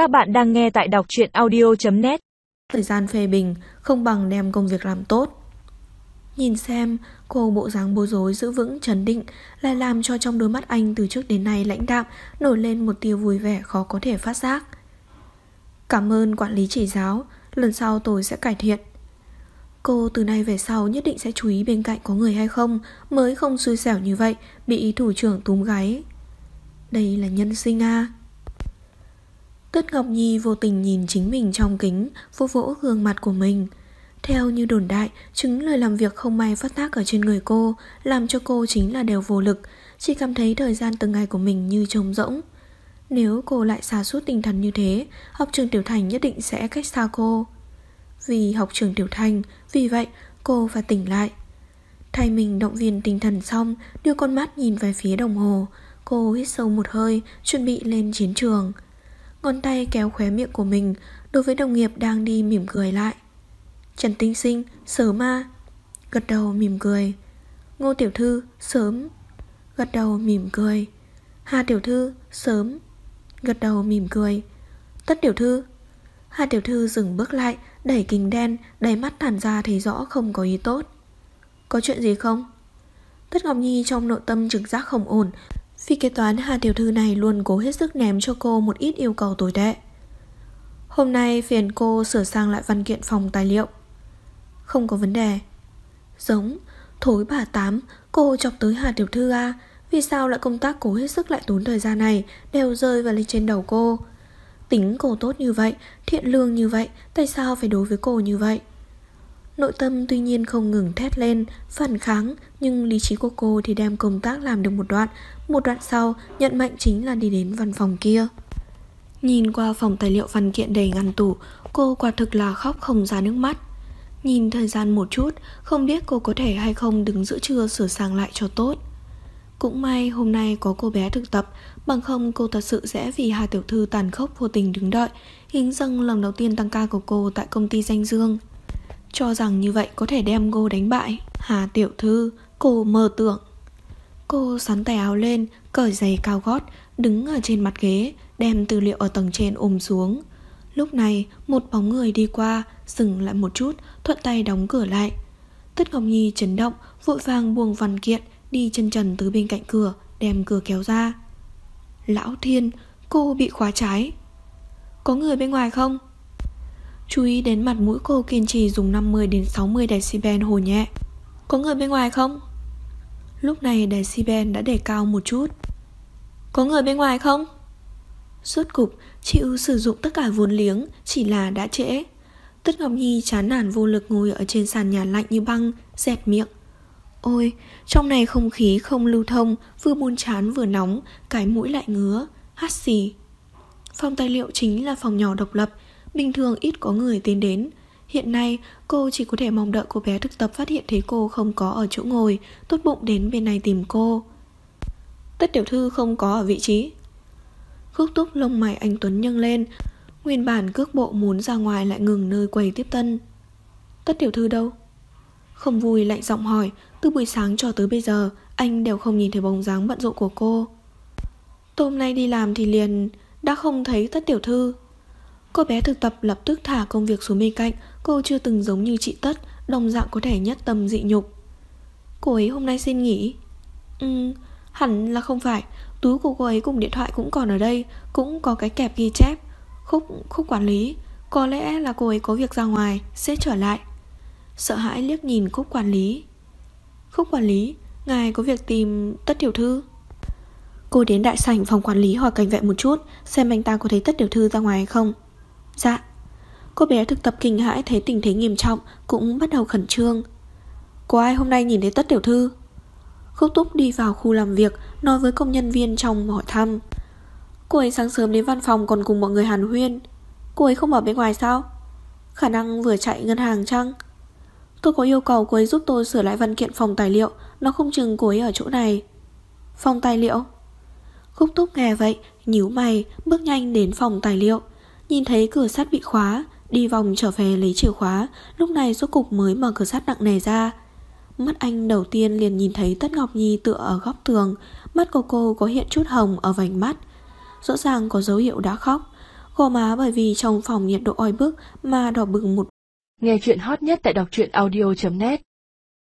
Các bạn đang nghe tại đọc truyện audio.net Thời gian phê bình không bằng đem công việc làm tốt. Nhìn xem, cô bộ dáng bối rối giữ vững trấn định lại làm cho trong đôi mắt anh từ trước đến nay lãnh đạm nổi lên một tia vui vẻ khó có thể phát giác. Cảm ơn quản lý chỉ giáo, lần sau tôi sẽ cải thiện. Cô từ nay về sau nhất định sẽ chú ý bên cạnh có người hay không mới không xui xẻo như vậy bị thủ trưởng túm gáy. Đây là nhân sinh a Tất Ngọc Nhi vô tình nhìn chính mình trong kính, vô vỗ gương mặt của mình. Theo như đồn đại, chứng lời làm việc không may phát tác ở trên người cô, làm cho cô chính là đều vô lực, chỉ cảm thấy thời gian từng ngày của mình như trống rỗng. Nếu cô lại xa suốt tinh thần như thế, học trường Tiểu Thành nhất định sẽ cách xa cô. Vì học trường Tiểu Thành, vì vậy cô phải tỉnh lại. Thay mình động viên tinh thần xong, đưa con mắt nhìn về phía đồng hồ. Cô hít sâu một hơi, chuẩn bị lên chiến trường. Ngón tay kéo khóe miệng của mình, Đối với đồng nghiệp đang đi mỉm cười lại. Trần Tinh Sinh Sớm ma. Gật đầu mỉm cười. Ngô Tiểu Thư, Sớm. Gật đầu mỉm cười. Hà Tiểu Thư, Sớm. Gật đầu mỉm cười. Tất Tiểu Thư. Hà Tiểu Thư dừng bước lại, Đẩy kính đen Đẩy mắt thản ra thấy rõ không có ý tốt. Có chuyện gì không? Tất Ngọc Nhi trong nội tâm trực giác không ổn Phi kế toán Hà Tiểu Thư này luôn cố hết sức ném cho cô một ít yêu cầu tồi tệ. Hôm nay phiền cô sửa sang lại văn kiện phòng tài liệu. Không có vấn đề. Giống, thối bà Tám, cô chọc tới Hà Tiểu Thư à, vì sao lại công tác cố hết sức lại tốn thời gian này đều rơi vào lên trên đầu cô. Tính cô tốt như vậy, thiện lương như vậy, tại sao phải đối với cô như vậy? Nội tâm tuy nhiên không ngừng thét lên, phản kháng, nhưng lý trí của cô thì đem công tác làm được một đoạn. Một đoạn sau, nhận mệnh chính là đi đến văn phòng kia. Nhìn qua phòng tài liệu văn kiện đầy ngăn tủ, cô quả thực là khóc không ra nước mắt. Nhìn thời gian một chút, không biết cô có thể hay không đứng giữa trưa sửa sang lại cho tốt. Cũng may hôm nay có cô bé thực tập, bằng không cô thật sự sẽ vì Hà Tiểu Thư tàn khốc vô tình đứng đợi, hình dâng lần đầu tiên tăng ca của cô tại công ty danh dương. Cho rằng như vậy có thể đem cô đánh bại. Hà tiểu thư, Cô mơ tưởng. Cô sắn tay áo lên, Cởi giày cao gót, Đứng ở trên mặt ghế, Đem tư liệu ở tầng trên ôm xuống. Lúc này, một bóng người đi qua, Dừng lại một chút, Thuận tay đóng cửa lại. Tất Ngọc Nhi chấn động, Vội vàng buông văn kiện, Đi chân trần từ bên cạnh cửa, Đem cửa kéo ra. Lão Thiên, Cô bị khóa trái. Có người bên ngoài không? Chú ý đến mặt mũi cô kiên trì dùng 50 đến 60 decibel hồ nhẹ. Có người bên ngoài không? Lúc này decibel đã để cao một chút. Có người bên ngoài không? Suốt cục chịu sử dụng tất cả vốn liếng Chỉ là đã trễ. Tất Ngọc Nhi chán nản vô lực ngồi ở trên sàn nhà lạnh như băng Dẹt miệng. Ôi, trong này không khí không lưu thông Vừa buồn chán vừa nóng Cái mũi lại ngứa Hát xì. Phòng tài liệu chính là phòng nhỏ độc lập Bình thường ít có người tiến đến. Hiện nay, cô chỉ có thể mong đợi cô bé thực tập phát hiện thấy cô không có ở chỗ ngồi, Tốt bụng đến bên này tìm cô. Tất tiểu thư không có ở vị trí. Khúc túc lông mày anh Tuấn nhâng lên. Nguyên bản cước bộ muốn ra ngoài lại ngừng nơi quầy tiếp tân. Tất tiểu thư đâu? Không vui lạnh giọng hỏi. Từ buổi sáng cho tới bây giờ, Anh đều không nhìn thấy bóng dáng bận rộn của cô. Tôm hôm nay đi làm thì liền Đã không thấy tất tiểu thư. Cô bé thực tập lập tức thả công việc xuống bên cạnh. Cô chưa từng giống như chị Tất Đồng dạng có thể nhất tâm dị nhục. Cô ấy hôm nay xin nghỉ. Ừ hẳn là không phải. Túi của cô ấy cùng điện thoại cũng còn ở đây Cũng có cái kẹp ghi chép. Khúc, khúc quản lý Có lẽ là cô ấy có việc ra ngoài Sẽ trở lại. Sợ hãi liếc nhìn khúc quản lý. Khúc quản lý Ngài có việc tìm tất tiểu thư. Cô đến đại sảnh phòng quản lý hỏi cảnh vệ một chút Xem anh ta có thấy tất tiểu thư ra ngoài hay không. Dạ. Cô bé thực tập kinh hãi thấy tình thế nghiêm trọng, Cũng bắt đầu khẩn trương. Có ai hôm nay nhìn thấy tất tiểu thư? Khúc túc đi vào khu làm việc, Nói với công nhân viên trong hỏi thăm. Cô ấy sáng sớm đến văn phòng Còn cùng mọi người hàn huyên. Cô ấy không ở bên ngoài sao? Khả năng vừa chạy ngân hàng chăng? Tôi có yêu cầu cô ấy giúp tôi sửa lại văn kiện phòng tài liệu, Nó không chừng cô ấy ở chỗ này. Phòng tài liệu? Khúc túc nghe vậy, nhíu mày, Bước nhanh đến phòng tài liệu. Nhìn thấy cửa sắt bị khóa, Đi vòng trở về lấy chìa khóa, Lúc này rốt cục mới mở cửa sắt nặng nề ra. Mắt anh đầu tiên liền nhìn thấy Tất Ngọc Nhi tựa ở góc tường, Mắt của cô có hiện chút hồng ở vành mắt. Rõ ràng có dấu hiệu đã khóc, Gò má bởi vì trong phòng nhiệt độ oi bức mà đỏ bừng một Nghe chuyện hot nhất tại đọc truyện audio.net